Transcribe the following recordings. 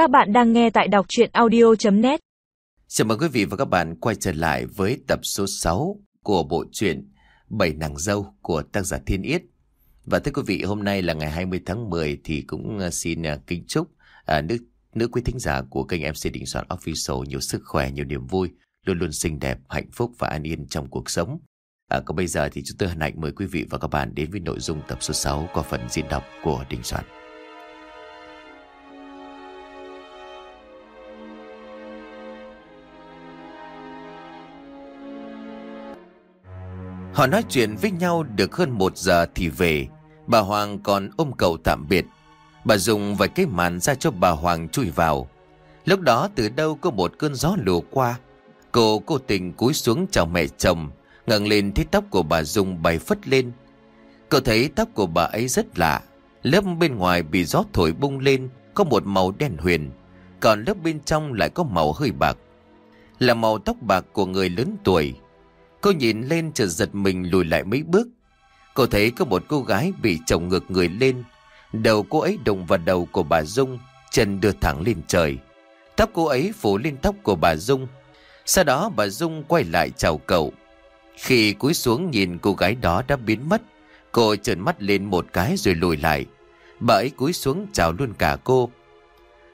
Các bạn đang nghe tại đọc chuyện audio.net Chào mừng quý vị và các bạn quay trở lại với tập số 6 của bộ truyện Bảy nàng dâu của tác giả Thiên Yết. Và thưa quý vị, hôm nay là ngày 20 tháng 10 thì cũng ờ, xin ờ, kính chúc à, nữ, nữ quý thính giả của kênh MC Đình Soạn Official nhiều sức khỏe, nhiều niềm vui, luôn luôn xinh đẹp, hạnh phúc và an yên trong cuộc sống. À, còn bây giờ thì chúng tôi hân hạnh mời quý vị và các bạn đến với nội dung tập số 6 qua phần diễn đọc của Đình Soạn. Họ nói chuyện với nhau được hơn một giờ thì về. Bà Hoàng còn ôm cậu tạm biệt. Bà dùng vài cái màn ra cho bà Hoàng chui vào. Lúc đó từ đâu có một cơn gió lùa qua. Cô cô tình cúi xuống chào mẹ chồng. ngẩng lên thấy tóc của bà Dung bay phất lên. Cậu thấy tóc của bà ấy rất lạ. Lớp bên ngoài bị gió thổi bung lên, có một màu đen huyền. Còn lớp bên trong lại có màu hơi bạc. Là màu tóc bạc của người lớn tuổi. Cô nhìn lên chợt giật mình lùi lại mấy bước. Cô thấy có một cô gái bị chồng ngược người lên. Đầu cô ấy đụng vào đầu của bà Dung, chân đưa thẳng lên trời. Tóc cô ấy phủ lên tóc của bà Dung. Sau đó bà Dung quay lại chào cậu. Khi cúi xuống nhìn cô gái đó đã biến mất, cô trợn mắt lên một cái rồi lùi lại. Bà ấy cúi xuống chào luôn cả cô.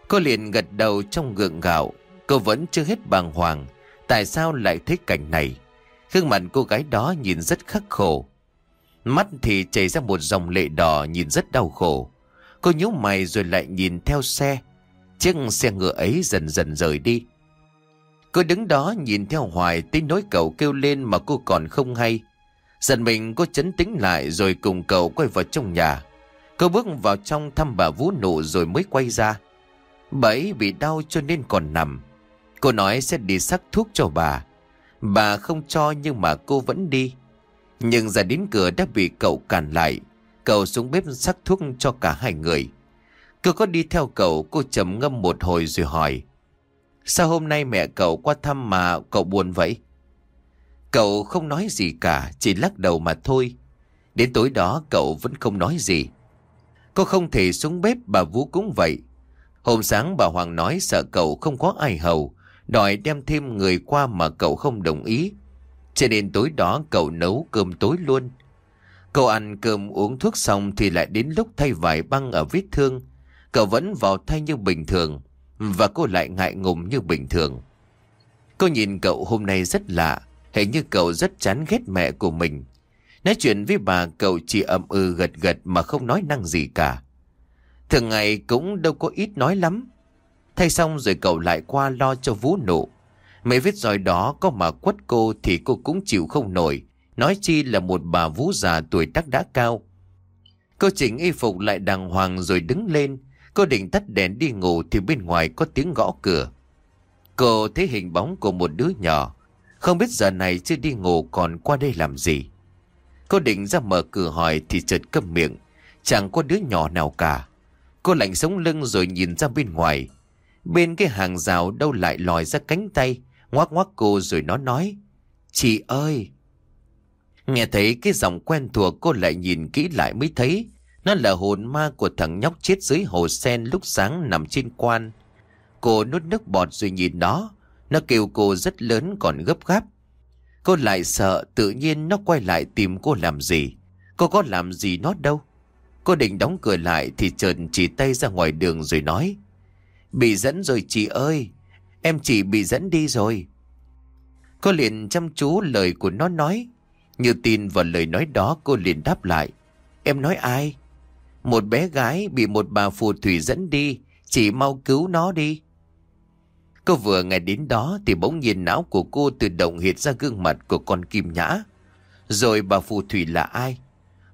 Cô liền gật đầu trong gượng gạo. Cô vẫn chưa hết bàng hoàng. Tại sao lại thích cảnh này? Khương mặt cô gái đó nhìn rất khắc khổ. Mắt thì chảy ra một dòng lệ đỏ nhìn rất đau khổ. Cô nhíu mày rồi lại nhìn theo xe. Chiếc xe ngựa ấy dần dần rời đi. Cô đứng đó nhìn theo hoài tin nối cậu kêu lên mà cô còn không hay. Dần mình cô chấn tĩnh lại rồi cùng cậu quay vào trong nhà. Cô bước vào trong thăm bà Vũ nụ rồi mới quay ra. Bà ấy bị đau cho nên còn nằm. Cô nói sẽ đi sắc thuốc cho bà. Bà không cho nhưng mà cô vẫn đi. Nhưng ra đến cửa đã bị cậu cản lại. Cậu xuống bếp sắc thuốc cho cả hai người. Cứ có đi theo cậu, cô trầm ngâm một hồi rồi hỏi. Sao hôm nay mẹ cậu qua thăm mà cậu buồn vậy? Cậu không nói gì cả, chỉ lắc đầu mà thôi. Đến tối đó cậu vẫn không nói gì. Cô không thể xuống bếp, bà Vũ cũng vậy. Hôm sáng bà Hoàng nói sợ cậu không có ai hầu, đòi đem thêm người qua mà cậu không đồng ý. Cho nên tối đó cậu nấu cơm tối luôn. Cậu ăn cơm uống thuốc xong thì lại đến lúc thay vải băng ở vết thương. Cậu vẫn vào thay như bình thường và cô lại ngại ngùng như bình thường. Cô nhìn cậu hôm nay rất lạ, hình như cậu rất chán ghét mẹ của mình. Nói chuyện với bà cậu chỉ ậm ừ gật gật mà không nói năng gì cả. Thường ngày cũng đâu có ít nói lắm. Thay xong rồi cậu lại qua lo cho Vũ nụ. Mấy vết roi đó có mà quất cô thì cô cũng chịu không nổi. Nói chi là một bà Vũ già tuổi tác đã cao. Cô chỉnh y phục lại đàng hoàng rồi đứng lên. Cô định tắt đèn đi ngủ thì bên ngoài có tiếng gõ cửa. Cô thấy hình bóng của một đứa nhỏ. Không biết giờ này chưa đi ngủ còn qua đây làm gì. Cô định ra mở cửa hỏi thì chợt câm miệng. Chẳng có đứa nhỏ nào cả. Cô lạnh sống lưng rồi nhìn ra bên ngoài. Bên cái hàng rào đâu lại lòi ra cánh tay, ngoác ngoác cô rồi nó nói. Chị ơi! Nghe thấy cái giọng quen thuộc cô lại nhìn kỹ lại mới thấy. Nó là hồn ma của thằng nhóc chết dưới hồ sen lúc sáng nằm trên quan. Cô nuốt nước bọt rồi nhìn nó. Nó kêu cô rất lớn còn gấp gáp. Cô lại sợ tự nhiên nó quay lại tìm cô làm gì. Cô có làm gì nó đâu. Cô định đóng cửa lại thì trần chỉ tay ra ngoài đường rồi nói. Bị dẫn rồi chị ơi, em chỉ bị dẫn đi rồi. Cô liền chăm chú lời của nó nói. Như tin vào lời nói đó cô liền đáp lại. Em nói ai? Một bé gái bị một bà phù thủy dẫn đi, chị mau cứu nó đi. Cô vừa nghe đến đó thì bỗng nhiên não của cô tự động hiện ra gương mặt của con kim nhã. Rồi bà phù thủy là ai?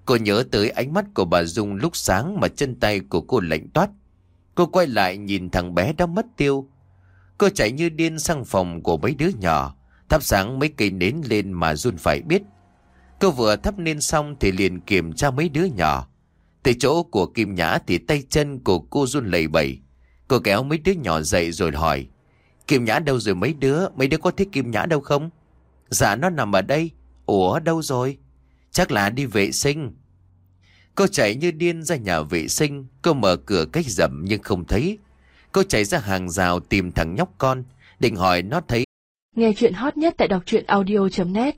Cô nhớ tới ánh mắt của bà Dung lúc sáng mà chân tay của cô lạnh toát. Cô quay lại nhìn thằng bé đã mất tiêu. Cô chạy như điên sang phòng của mấy đứa nhỏ, thắp sáng mấy cây nến lên mà run phải biết. Cô vừa thắp nến xong thì liền kiểm tra mấy đứa nhỏ. Từ chỗ của Kim Nhã thì tay chân của cô run lẩy bẩy. Cô kéo mấy đứa nhỏ dậy rồi hỏi. Kim Nhã đâu rồi mấy đứa? Mấy đứa có thích Kim Nhã đâu không? Dạ nó nằm ở đây. Ủa đâu rồi? Chắc là đi vệ sinh. Cô chạy như điên ra nhà vệ sinh, cô mở cửa cách rậm nhưng không thấy. Cô chạy ra hàng rào tìm thằng nhóc con Định hỏi nó thấy. Nghe chuyện hot nhất tại đọc truyện audio.net